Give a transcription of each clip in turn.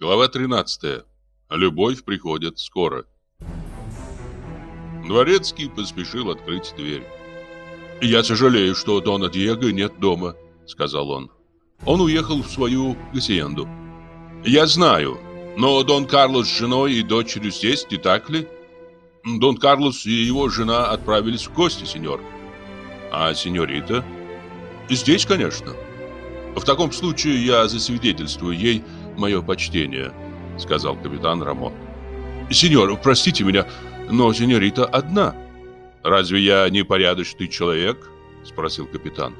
Глава 13. Любовь приходит скоро. Дворецкий поспешил открыть дверь. «Я сожалею, что Дона Диего нет дома», — сказал он. «Он уехал в свою гасиенду». «Я знаю, но Дон Карлос с женой и дочерью здесь, не так ли?» «Дон Карлос и его жена отправились в гости, сеньор». «А сеньорита?» «Здесь, конечно». «В таком случае я засвидетельствую ей мое почтение», — сказал капитан Рамон. «Сеньор, простите меня, но сеньорита одна». «Разве я не порядочный человек?» — спросил капитан.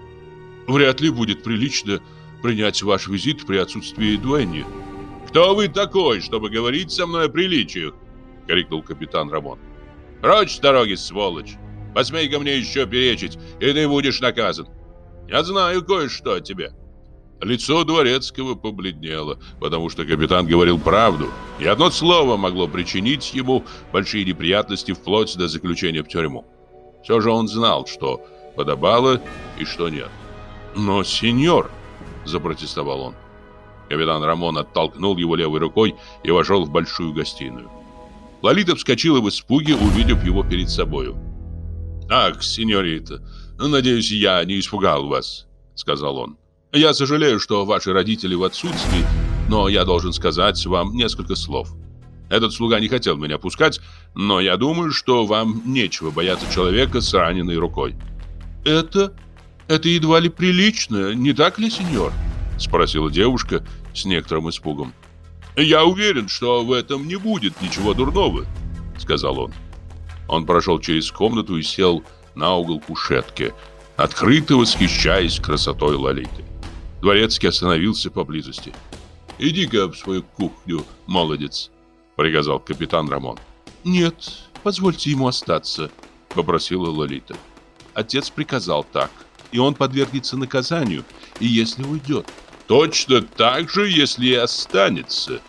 «Вряд ли будет прилично принять ваш визит при отсутствии Дуэнни». «Кто вы такой, чтобы говорить со мной о приличиях?» — крикнул капитан Рамон. «Прочь с дороги, сволочь! Посмей ко мне еще перечить, и ты будешь наказан. Я знаю кое-что о тебе». Лицо дворецкого побледнело, потому что капитан говорил правду, и одно слово могло причинить ему большие неприятности вплоть до заключения в тюрьму. Все же он знал, что подобало и что нет. «Но, сеньор!» – запротестовал он. Капитан Рамон оттолкнул его левой рукой и вошел в большую гостиную. Лолита вскочила в испуге, увидев его перед собою. «Ах, сеньорита, надеюсь, я не испугал вас», — сказал он. Я сожалею, что ваши родители в отсутствии, но я должен сказать вам несколько слов. Этот слуга не хотел меня пускать, но я думаю, что вам нечего бояться человека с раненой рукой. Это... это едва ли прилично, не так ли, сеньор? Спросила девушка с некоторым испугом. Я уверен, что в этом не будет ничего дурного, сказал он. Он прошел через комнату и сел на угол кушетки, открыто восхищаясь красотой Лолиты. Дворецкий остановился поблизости. «Иди-ка в свою кухню, молодец», — приказал капитан Рамон. «Нет, позвольте ему остаться», — попросила Лолита. Отец приказал так, и он подвергнется наказанию, и если уйдет. «Точно так же, если и останется.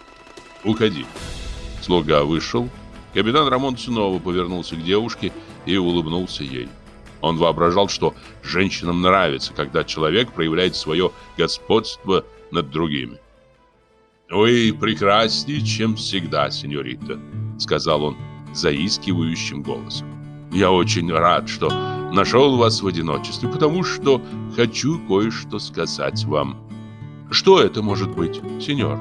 Уходи». Слуга вышел. Капитан Рамон снова повернулся к девушке и улыбнулся ей. Он воображал, что женщинам нравится, когда человек проявляет свое господство над другими. «Вы прекраснее, чем всегда, сеньорита», — сказал он заискивающим голосом. «Я очень рад, что нашел вас в одиночестве, потому что хочу кое-что сказать вам». «Что это может быть, сеньор?»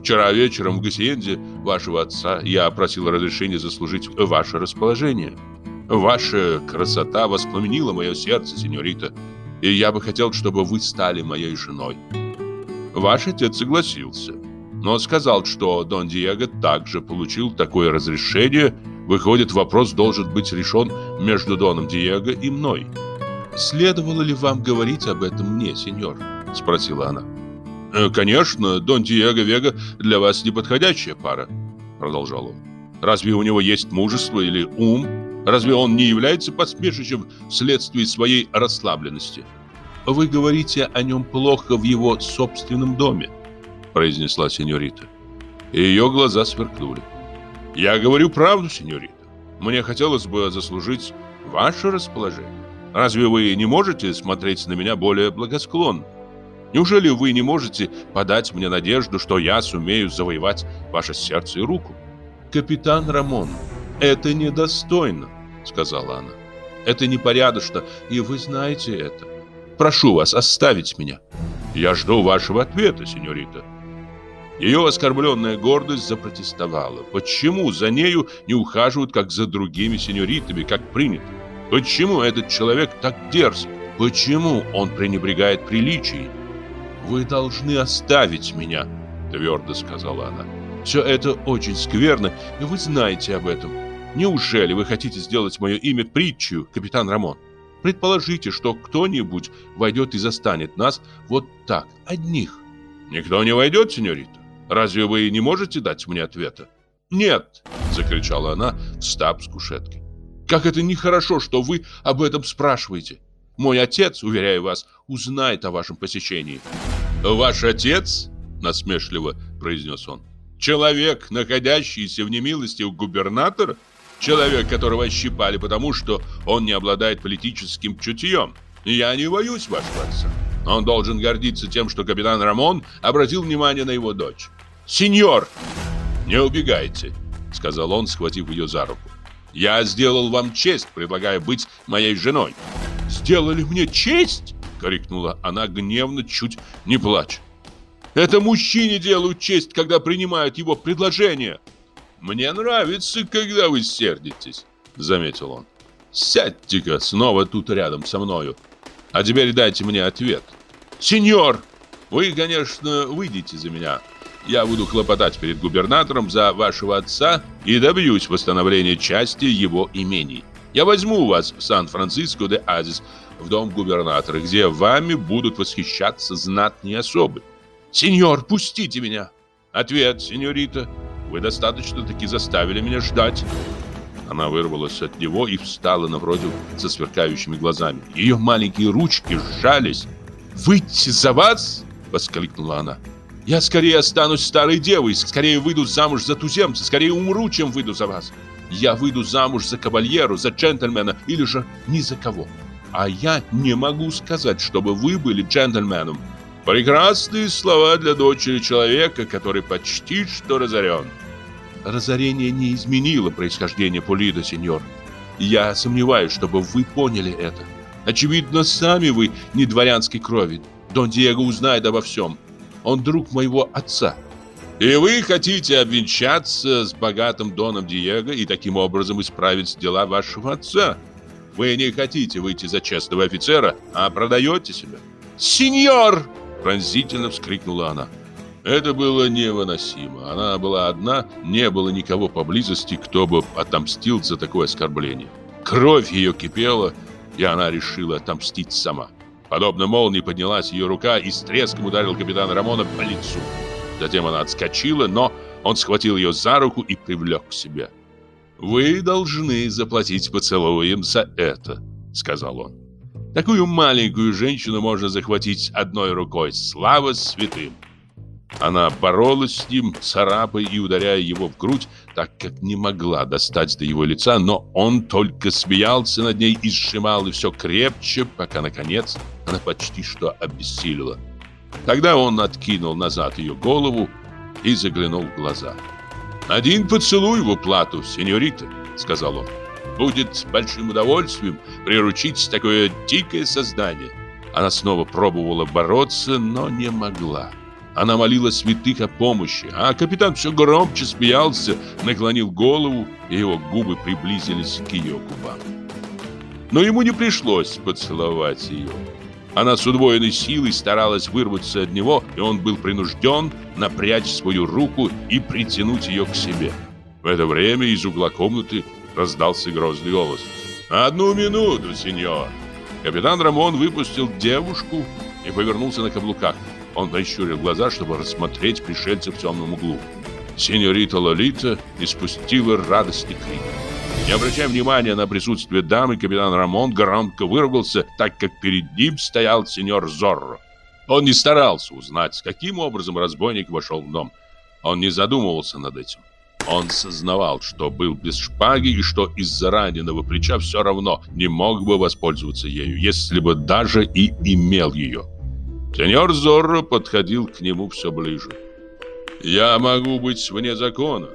«Вчера вечером в Гасиенде вашего отца я просил разрешения заслужить ваше расположение». Ваша красота воспламенила мое сердце, сеньорита, и я бы хотел, чтобы вы стали моей женой. Ваш отец согласился, но сказал, что Дон Диего также получил такое разрешение. Выходит, вопрос должен быть решен между Доном Диего и мной. «Следовало ли вам говорить об этом мне, сеньор?» – спросила она. «Э, «Конечно, Дон Диего Вега для вас неподходящая пара», – продолжал он. «Разве у него есть мужество или ум, Разве он не является посмешищем вследствие своей расслабленности? Вы говорите о нем плохо в его собственном доме, произнесла сеньорита. Ее глаза сверкнули. Я говорю правду, сеньорита. Мне хотелось бы заслужить ваше расположение. Разве вы не можете смотреть на меня более благосклонно? Неужели вы не можете подать мне надежду, что я сумею завоевать ваше сердце и руку? Капитан Рамон, это недостойно сказала она. Это непорядочно, и вы знаете это. Прошу вас оставить меня. Я жду вашего ответа, сеньорита. Ее оскорбленная гордость запротестовала. Почему за нею не ухаживают, как за другими сеньоритами, как принято? Почему этот человек так дерзок? Почему он пренебрегает приличием? «Вы должны оставить меня», — твердо сказала она. «Все это очень скверно, и вы знаете об этом. Неужели вы хотите сделать мое имя притчу, капитан Рамон? Предположите, что кто-нибудь войдет и застанет нас вот так, одних. Никто не войдет, сеньорита. Разве вы не можете дать мне ответа? Нет, закричала она, встав с кушетки. Как это нехорошо, что вы об этом спрашиваете. Мой отец, уверяю вас, узнает о вашем посещении. Ваш отец? насмешливо произнес он. Человек, находящийся в немилости у губернатора? Человек, которого щипали потому, что он не обладает политическим чутьем. Я не боюсь вашего отца. Он должен гордиться тем, что капитан Рамон обратил внимание на его дочь. Сеньор! Не убегайте, сказал он, схватив ее за руку. Я сделал вам честь, предлагая быть моей женой. Сделали мне честь? крикнула она гневно, чуть не плача. Это мужчине делают честь, когда принимают его предложение. Мне нравится, когда вы сердитесь, заметил он. Сядьте-ка снова тут рядом со мною. А теперь дайте мне ответ. Сеньор, вы, конечно, выйдете за меня. Я буду хлопотать перед губернатором за вашего отца и добьюсь восстановления части его имений. Я возьму вас в Сан-Франциско де Азис, в дом губернатора, где вами будут восхищаться знатные особы. Сеньор, пустите меня. Ответ, сеньорита. Вы достаточно таки заставили меня ждать. Она вырвалась от него и встала напротив со сверкающими глазами. Ее маленькие ручки сжались. «Выйти за вас?» — воскликнула она. «Я скорее останусь старой девой, скорее выйду замуж за туземца, скорее умру, чем выйду за вас. Я выйду замуж за кавальеру, за джентльмена или же ни за кого. А я не могу сказать, чтобы вы были джентльменом. Прекрасные слова для дочери человека, который почти что разорен. Разорение не изменило происхождение Полида, сеньор. Я сомневаюсь, чтобы вы поняли это. Очевидно, сами вы не дворянской крови. Дон Диего узнает обо всем. Он друг моего отца. И вы хотите обвенчаться с богатым Доном Диего и таким образом исправить дела вашего отца? Вы не хотите выйти за честного офицера, а продаете себя. «Сеньор!» – пронзительно вскрикнула она. Это было невыносимо. Она была одна, не было никого поблизости, кто бы отомстил за такое оскорбление. Кровь ее кипела, и она решила отомстить сама. Подобно молнии поднялась ее рука и с треском ударил капитана Рамона по лицу. Затем она отскочила, но он схватил ее за руку и привлек к себе. «Вы должны заплатить поцелуем за это», — сказал он. «Такую маленькую женщину можно захватить одной рукой. Слава святым!» Она боролась с ним, царапая и ударяя его в грудь, так как не могла достать до его лица, но он только смеялся над ней и сжимал и все крепче, пока, наконец, она почти что обессилила. Тогда он откинул назад ее голову и заглянул в глаза. «Один поцелуй в уплату, сеньорита», — сказал он. «Будет большим удовольствием приручить такое дикое создание». Она снова пробовала бороться, но не могла. Она молила святых о помощи, а капитан все громче смеялся, наклонил голову, и его губы приблизились к ее губам. Но ему не пришлось поцеловать ее. Она с удвоенной силой старалась вырваться от него, и он был принужден напрячь свою руку и притянуть ее к себе. В это время из угла комнаты раздался грозный голос. «Одну минуту, сеньор!» Капитан Рамон выпустил девушку и повернулся на каблуках. Он прищурил глаза, чтобы рассмотреть пришельца в темном углу. Сеньорита Лолита испустила радостный крик. Не обращая внимания на присутствие дамы, капитан Рамон громко выругался, так как перед ним стоял сеньор Зорро. Он не старался узнать, каким образом разбойник вошел в дом. Он не задумывался над этим. Он сознавал, что был без шпаги и что из-за раненого плеча все равно не мог бы воспользоваться ею, если бы даже и имел ее. Сеньор Зорро подходил к нему все ближе. «Я могу быть вне закона,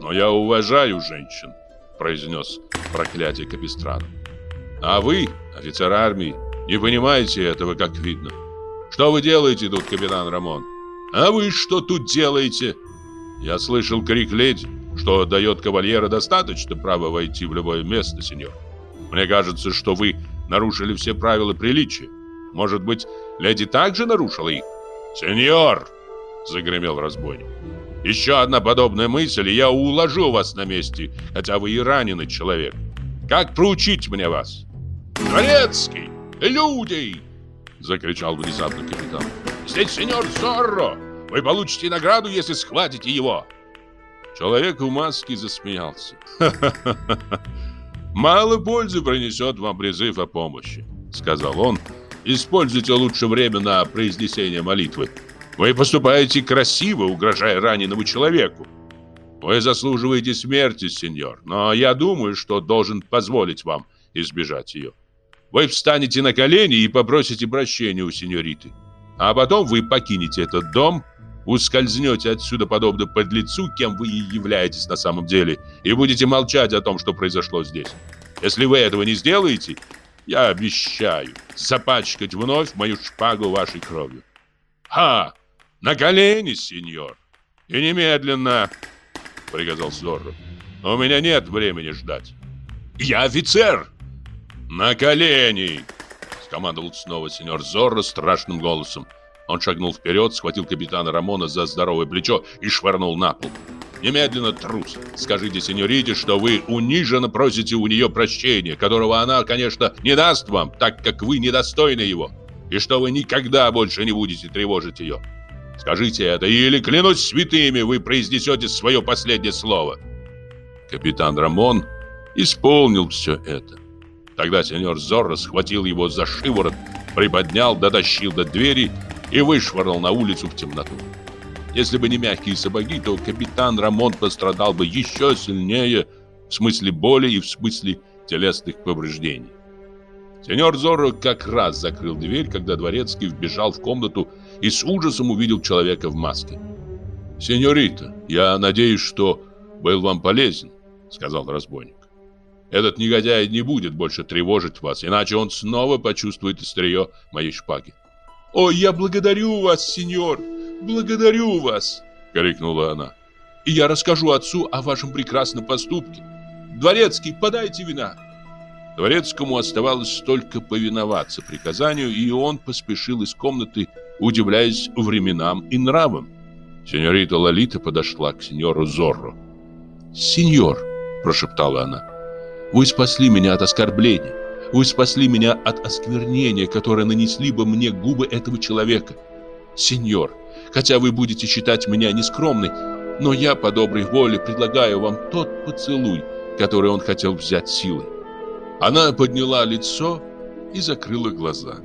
но я уважаю женщин», произнес проклятие Капистрана. «А вы, офицер армии, не понимаете этого, как видно. Что вы делаете тут, капитан Рамон? А вы что тут делаете?» Я слышал крик леди, что дает кавальера достаточно права войти в любое место, сеньор. Мне кажется, что вы нарушили все правила приличия. Может быть, леди также нарушила их? «Сеньор!» — загремел разбойник. «Еще одна подобная мысль, и я уложу вас на месте, хотя вы и раненый человек. Как проучить мне вас?» «Дворецкий! Люди!» — закричал внезапно капитан. «Здесь сеньор Зорро! Вы получите награду, если схватите его!» Человек в маске засмеялся. «Мало пользы принесет вам призыв о помощи», — сказал он, — Используйте лучше время на произнесение молитвы. Вы поступаете красиво, угрожая раненому человеку. Вы заслуживаете смерти, сеньор, но я думаю, что должен позволить вам избежать ее. Вы встанете на колени и попросите прощения у сеньориты. А потом вы покинете этот дом ускользнете отсюда подобно подлецу, кем вы и являетесь на самом деле, и будете молчать о том, что произошло здесь. Если вы этого не сделаете, я обещаю запачкать вновь мою шпагу вашей кровью. Ха! На колени, сеньор! И немедленно, приказал Зорро. У меня нет времени ждать. Я офицер! На колени! Скомандовал снова сеньор Зорро страшным голосом. Он шагнул вперед, схватил капитана Рамона за здоровое плечо и швырнул на пол. Немедленно, трус, скажите сеньорите, что вы униженно просите у нее прощения, которого она, конечно, не даст вам, так как вы недостойны его, и что вы никогда больше не будете тревожить ее. Скажите это, или, клянусь святыми, вы произнесете свое последнее слово. Капитан Рамон исполнил все это. Тогда сеньор Зорро схватил его за шиворот, приподнял, дотащил до двери и вышвырнул на улицу в темноту. Если бы не мягкие сапоги, то капитан Рамон пострадал бы еще сильнее в смысле боли и в смысле телесных повреждений. Сеньор Зорро как раз закрыл дверь, когда дворецкий вбежал в комнату и с ужасом увидел человека в маске. «Сеньорита, я надеюсь, что был вам полезен», — сказал разбойник. «Этот негодяй не будет больше тревожить вас, иначе он снова почувствует острие моей шпаги». «О, я благодарю вас, сеньор!» «Благодарю вас!» — крикнула она. «И я расскажу отцу о вашем прекрасном поступке. Дворецкий, подайте вина!» Дворецкому оставалось только повиноваться приказанию, и он поспешил из комнаты, удивляясь временам и нравам. Сеньорита Лолита подошла к сеньору Зорро. «Сеньор!» – прошептала она. «Вы спасли меня от оскорбления. Вы спасли меня от осквернения, которое нанесли бы мне губы этого человека. Сеньор, хотя вы будете считать меня нескромной, но я по доброй воле предлагаю вам тот поцелуй, который он хотел взять силой. Она подняла лицо и закрыла глаза.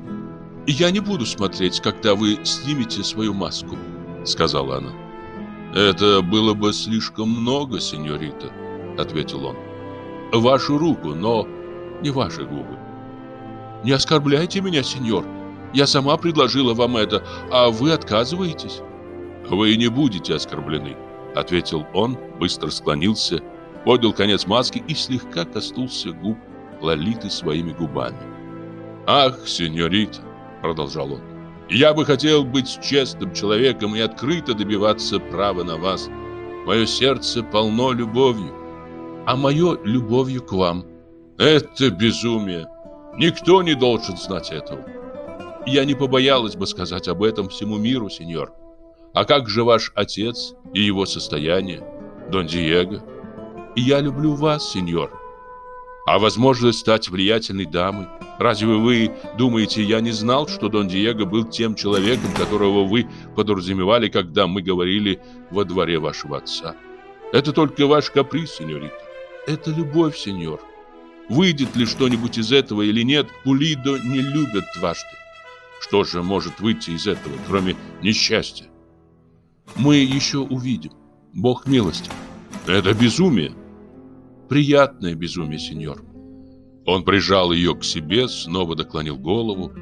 «Я не буду смотреть, когда вы снимете свою маску», — сказала она. «Это было бы слишком много, сеньорита», — ответил он. «Вашу руку, но не ваши губы». «Не оскорбляйте меня, сеньор», я сама предложила вам это, а вы отказываетесь. Вы не будете оскорблены, ответил он, быстро склонился, поднял конец маски и слегка коснулся губ Лолиты своими губами. Ах, сеньорита, продолжал он. Я бы хотел быть честным человеком и открыто добиваться права на вас. Мое сердце полно любовью, а мое любовью к вам. Это безумие. Никто не должен знать этого. Я не побоялась бы сказать об этом всему миру, сеньор. А как же ваш отец и его состояние, Дон Диего? Я люблю вас, сеньор. А возможность стать влиятельной дамой? Разве вы думаете, я не знал, что Дон Диего был тем человеком, которого вы подразумевали, когда мы говорили во дворе вашего отца? Это только ваш каприз, сеньорита. Это любовь, сеньор. Выйдет ли что-нибудь из этого или нет, Пулидо не любят дважды. Что же может выйти из этого, кроме несчастья? Мы еще увидим. Бог милости. Это безумие. Приятное безумие, сеньор. Он прижал ее к себе, снова доклонил голову.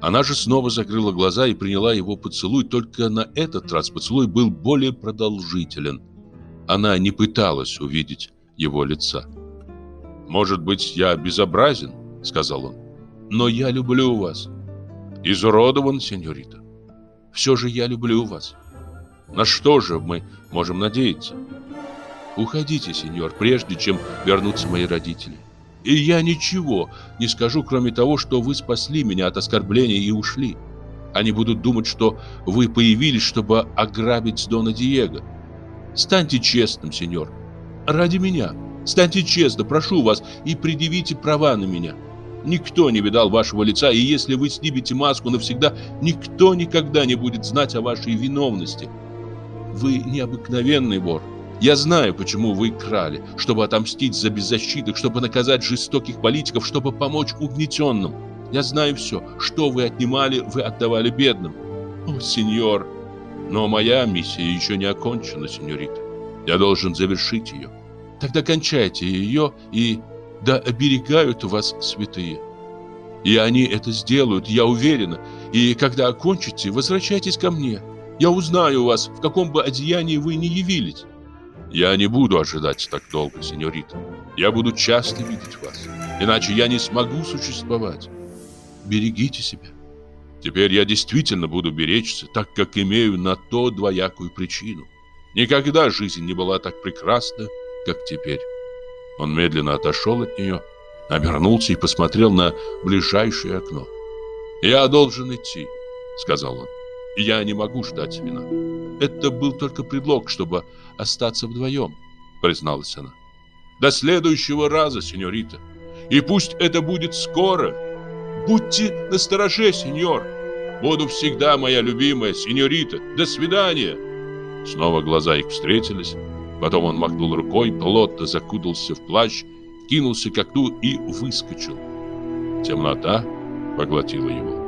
Она же снова закрыла глаза и приняла его поцелуй, только на этот раз поцелуй был более продолжителен. Она не пыталась увидеть его лица. «Может быть, я безобразен?» — сказал он. «Но я люблю вас. Изуродован, сеньорита. Все же я люблю вас. На что же мы можем надеяться? Уходите, сеньор, прежде чем вернутся мои родители. И я ничего не скажу, кроме того, что вы спасли меня от оскорбления и ушли. Они будут думать, что вы появились, чтобы ограбить Дона Диего. Станьте честным, сеньор. Ради меня. Станьте честным, прошу вас, и предъявите права на меня. Никто не видал вашего лица, и если вы снимете маску навсегда, никто никогда не будет знать о вашей виновности. Вы необыкновенный вор. Я знаю, почему вы крали, чтобы отомстить за беззащитных, чтобы наказать жестоких политиков, чтобы помочь угнетенным. Я знаю все, что вы отнимали, вы отдавали бедным. О, сеньор! Но моя миссия еще не окончена, сеньорита. Я должен завершить ее. Тогда кончайте ее и да оберегают вас святые. И они это сделают, я уверена. И когда окончите, возвращайтесь ко мне. Я узнаю вас, в каком бы одеянии вы ни явились. Я не буду ожидать так долго, сеньорита. Я буду часто видеть вас, иначе я не смогу существовать. Берегите себя. Теперь я действительно буду беречься, так как имею на то двоякую причину. Никогда жизнь не была так прекрасна, как теперь. Он медленно отошел от нее, обернулся и посмотрел на ближайшее окно. «Я должен идти», — сказал он. «Я не могу ждать вина. Это был только предлог, чтобы остаться вдвоем», — призналась она. «До следующего раза, сеньорита. И пусть это будет скоро. Будьте настороже, сеньор. Буду всегда моя любимая сеньорита. До свидания». Снова глаза их встретились. Потом он махнул рукой, плотно закутался в плащ, кинулся к окну и выскочил. Темнота поглотила его.